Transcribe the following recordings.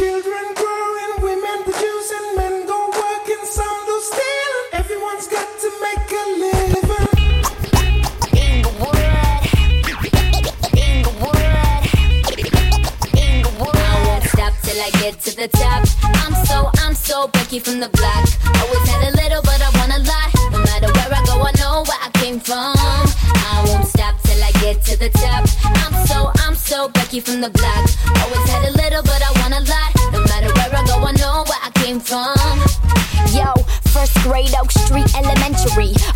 Children growing, women producing, men go working, some do stealing. Everyone's got to make a living. I won't stop till I get to the top. I'm so, I'm so Becky from the block. Always top. I'm so, I'm so Becky from the block. Always had a little, but I want a lot. No matter where I go, I know where I came from. Yo, first grade Oak Street Elementary.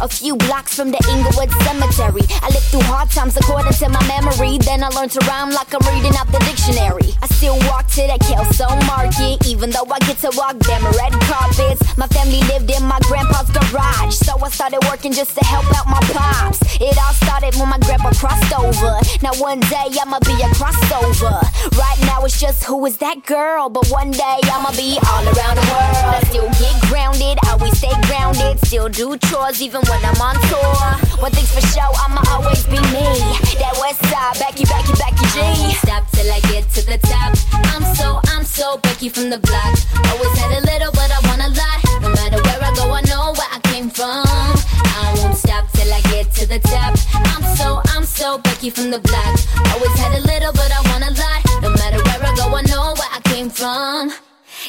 A few blocks from the Inglewood Cemetery. I lived through hard times according to my memory. Then I learned to rhyme like I'm reading out the dictionary. I still walk to the Kelso Market, even though I get to walk them red carpets. My family lived in my grandpa's garage, so I started working just to help out my pops. It all started when my grandpa crossed over. Now one day I'ma be a crossover. Right now it's just who is that girl, but one day I'ma be all around the world. I still get grounded, still do chores even when I'm on tour. One thing's for sure, I'ma always be me. That West Side, Becky, Becky, Becky G. Stop till I get to the top. I'm so, I'm so Becky from the block. Always had a little, but I want a lot. No matter where I go, I know where I came from. I won't stop till I get to the top. I'm so, I'm so Becky from the block.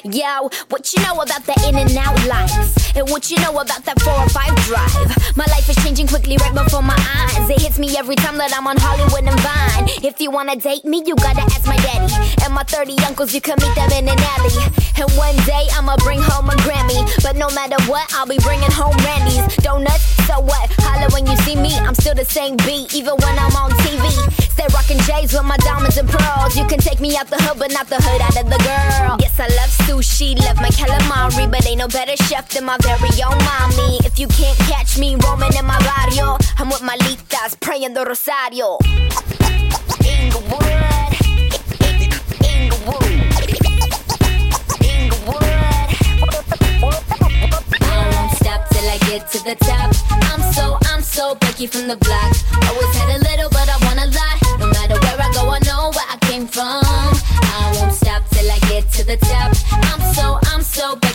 Yo, what you know about the in and out life? And what you know about that 4 or 5 drive? My life is changing quickly right before my eyes. It hits me every time that I'm on Hollywood and Vine. If you wanna date me, you gotta ask my daddy. And my 30 uncles, you can meet them in an alley. And one day I'ma bring home a Grammy. But no matter what, I'll be bringing home Randy's. Donuts, so what? Holla when you see me, I'm still the same beat, even when I'm on TV. Stay rocking J's with my diamonds and pearls. You can take me out the hood, but not the hood out of the girl. Yes, I love sushi, love my calamari, but ain't no better chef than my very own mommy. If you can't catch me roaming in my barrio, I'm with my litas praying the rosario. Inglewood, Inglewood, Inglewood. I won't stop till I get to the top. I'm so, I'm so Becky from the block. Always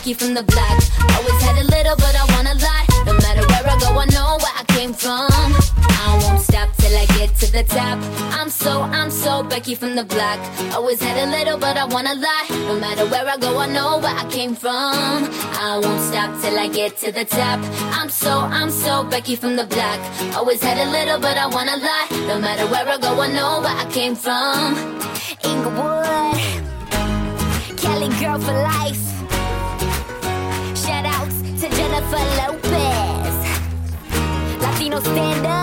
Becky from the block. Always had a little, but I want a lot. No matter where I go, I know where I came from. I won't stop till I get to the top. I'm so, I'm so Becky from the block. Always had a little, but I want a lot. No matter where I go, I know where I came from. I won't stop till I get to the top. I'm so, I'm so Becky from the block. Always had a little, but I want a lot. No matter where I go, I know where I came from. Inglewood, Cali girl for life. Jennifer Lopez, Latino stand up.